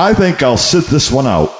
I think I'll sit this one out.